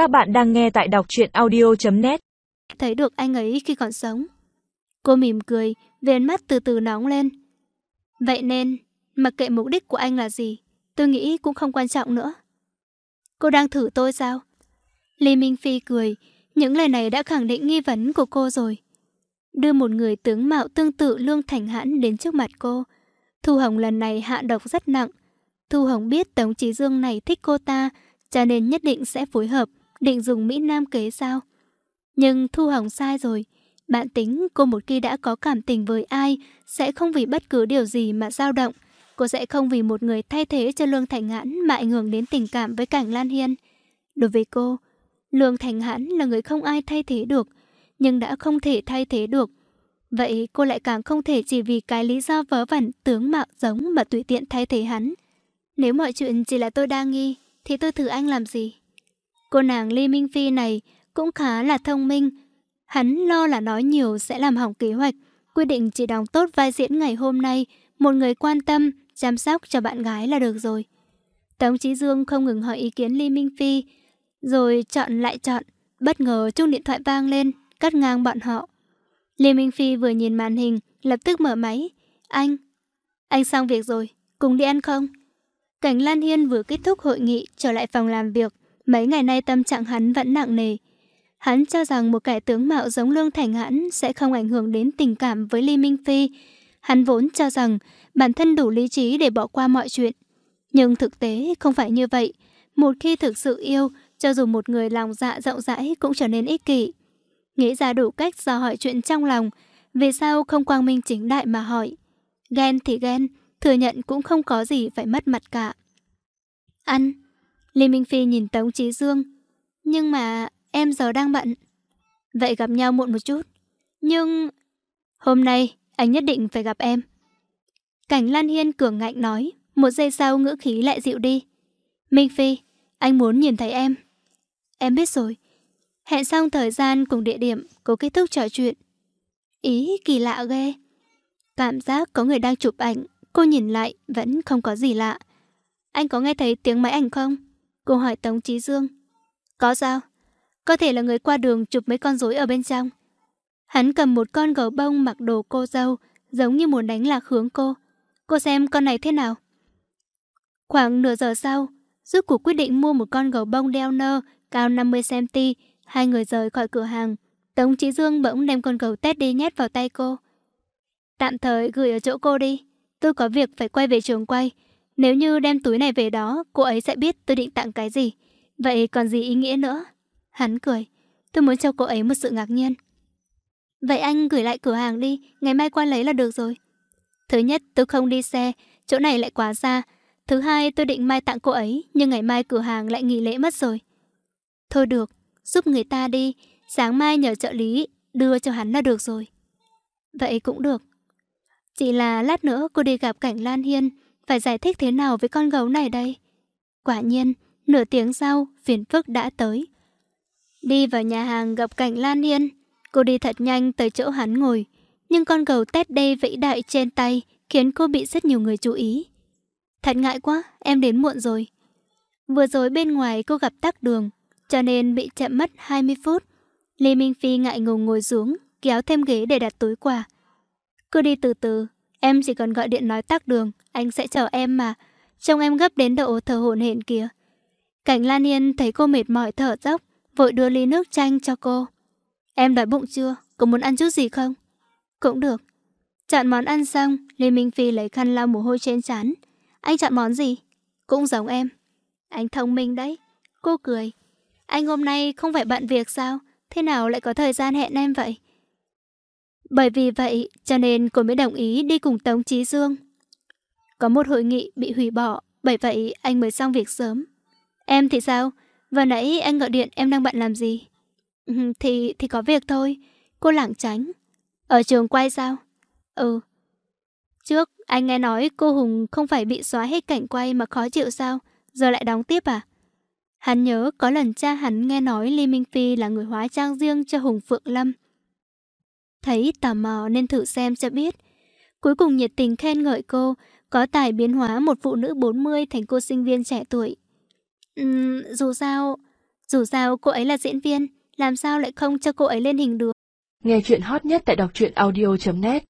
Các bạn đang nghe tại đọc truyện audio.net Thấy được anh ấy khi còn sống. Cô mỉm cười, viền mắt từ từ nóng lên. Vậy nên, mặc kệ mục đích của anh là gì, tôi nghĩ cũng không quan trọng nữa. Cô đang thử tôi sao? Lê Minh Phi cười, những lời này đã khẳng định nghi vấn của cô rồi. Đưa một người tướng mạo tương tự Lương Thành Hãn đến trước mặt cô. Thu Hồng lần này hạ độc rất nặng. Thu Hồng biết Tống Chí Dương này thích cô ta, cho nên nhất định sẽ phối hợp, định dùng Mỹ Nam kế sao. Nhưng Thu Hồng sai rồi. Bạn tính cô một khi đã có cảm tình với ai, sẽ không vì bất cứ điều gì mà dao động. Cô sẽ không vì một người thay thế cho Lương Thành Hãn mà ảnh hưởng đến tình cảm với Cảnh Lan Hiên. Đối với cô, Lương Thành Hãn là người không ai thay thế được, nhưng đã không thể thay thế được. Vậy cô lại càng không thể chỉ vì cái lý do vớ vẩn tướng mạo giống mà tùy tiện thay thế hắn. Nếu mọi chuyện chỉ là tôi đa nghi, thì tôi thử anh làm gì? Cô nàng Lý Minh Phi này cũng khá là thông minh. Hắn lo là nói nhiều sẽ làm hỏng kế hoạch, quyết định chỉ đóng tốt vai diễn ngày hôm nay, một người quan tâm, chăm sóc cho bạn gái là được rồi. Tống Chí Dương không ngừng hỏi ý kiến Lý Minh Phi, rồi chọn lại chọn, bất ngờ chuông điện thoại vang lên, cắt ngang bọn họ. Lý Minh Phi vừa nhìn màn hình, lập tức mở máy. Anh, anh xong việc rồi, cùng đi ăn không? Cảnh Lan Hiên vừa kết thúc hội nghị trở lại phòng làm việc. Mấy ngày nay tâm trạng hắn vẫn nặng nề. Hắn cho rằng một kẻ tướng mạo giống Lương Thành Hãn sẽ không ảnh hưởng đến tình cảm với Ly Minh Phi. Hắn vốn cho rằng bản thân đủ lý trí để bỏ qua mọi chuyện. Nhưng thực tế không phải như vậy. Một khi thực sự yêu, cho dù một người lòng dạ rộng rãi cũng trở nên ích kỷ. Nghĩ ra đủ cách do hỏi chuyện trong lòng, vì sao không quang minh chính đại mà hỏi. Ghen thì ghen, thừa nhận cũng không có gì phải mất mặt cả. Ăn. Lê Minh Phi nhìn Tống Chí Dương. Nhưng mà em giờ đang bận. Vậy gặp nhau muộn một chút. Nhưng... Hôm nay, anh nhất định phải gặp em. Cảnh Lan Hiên cường ngạnh nói, một giây sau ngữ khí lại dịu đi. Minh Phi, anh muốn nhìn thấy em. Em biết rồi. Hẹn xong thời gian cùng địa điểm, cô kết thúc trò chuyện. Ý kỳ lạ ghê. Cảm giác có người đang chụp ảnh, cô nhìn lại vẫn không có gì lạ. Anh có nghe thấy tiếng máy ảnh không? Cô hỏi Tống Chí Dương. Có sao? Có thể là người qua đường chụp mấy con rối ở bên trong. Hắn cầm một con gấu bông mặc đồ cô dâu, giống như muốn đánh lạc hướng cô. Cô xem con này thế nào? Khoảng nửa giờ sau, giúp cuộc quyết định mua một con gấu bông đeo nơ cao 50cm. Hai người rời khỏi cửa hàng. Tống Chí Dương bỗng đem con gấu Teddy nhét vào tay cô. Tạm thời gửi ở chỗ cô đi. Tôi có việc phải quay về trường quay. Nếu như đem túi này về đó, cô ấy sẽ biết tôi định tặng cái gì. Vậy còn gì ý nghĩa nữa? Hắn cười. Tôi muốn cho cô ấy một sự ngạc nhiên. Vậy anh gửi lại cửa hàng đi, ngày mai qua lấy là được rồi. Thứ nhất, tôi không đi xe, chỗ này lại quá xa. Thứ hai, tôi định mai tặng cô ấy, nhưng ngày mai cửa hàng lại nghỉ lễ mất rồi. Thôi được, giúp người ta đi, sáng mai nhờ trợ lý đưa cho hắn là được rồi. Vậy cũng được. Chỉ là lát nữa cô đi gặp cảnh Lan Hiên, phải giải thích thế nào với con gấu này đây? Quả nhiên, nửa tiếng sau, phiền phức đã tới. Đi vào nhà hàng gặp cảnh Lan Hiên, cô đi thật nhanh tới chỗ hắn ngồi, nhưng con gấu tét đê vĩ đại trên tay khiến cô bị rất nhiều người chú ý. Thật ngại quá, em đến muộn rồi. Vừa rồi bên ngoài cô gặp tắc đường, cho nên bị chậm mất 20 phút. Lê Minh Phi ngại ngùng ngồi xuống, kéo thêm ghế để đặt túi quà. Cứ đi từ từ, em chỉ cần gọi điện nói tắc đường, anh sẽ chờ em mà. Trông em gấp đến độ thở hổn hển kìa. Cảnh Lan Yên thấy cô mệt mỏi thở dốc, vội đưa ly nước chanh cho cô. Em đói bụng chưa? Có muốn ăn chút gì không? Cũng được. Chọn món ăn xong, Lê Minh Phi lấy khăn lau mồ hôi trên trán. Anh chọn món gì? Cũng giống em. Anh thông minh đấy. Cô cười. Anh hôm nay không phải bận việc sao? Thế nào lại có thời gian hẹn em vậy? Bởi vì vậy, cho nên cô mới đồng ý đi cùng Tống Chí Dương. Có một hội nghị bị hủy bỏ, bởi vậy anh mới xong việc sớm. Em thì sao? Vừa nãy anh gọi điện em đang bận làm gì? Ừ, thì thì có việc thôi. Cô lảng tránh. Ở trường quay sao? Ừ. Trước, anh nghe nói cô Hùng không phải bị xóa hết cảnh quay mà khó chịu sao? Giờ lại đóng tiếp à? Hắn nhớ có lần cha hắn nghe nói Lê Minh Phi là người hóa trang riêng cho Hùng Phượng Lâm. Thấy tò mò nên thử xem cho biết. Cuối cùng nhiệt tình khen ngợi cô, có tài biến hóa một phụ nữ 40 thành cô sinh viên trẻ tuổi. Uhm, dù sao, Dù sao cô ấy là diễn viên, làm sao lại không cho cô ấy lên hình được. Nghe chuyện hot nhất tại đọc truyện audio.net